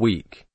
week.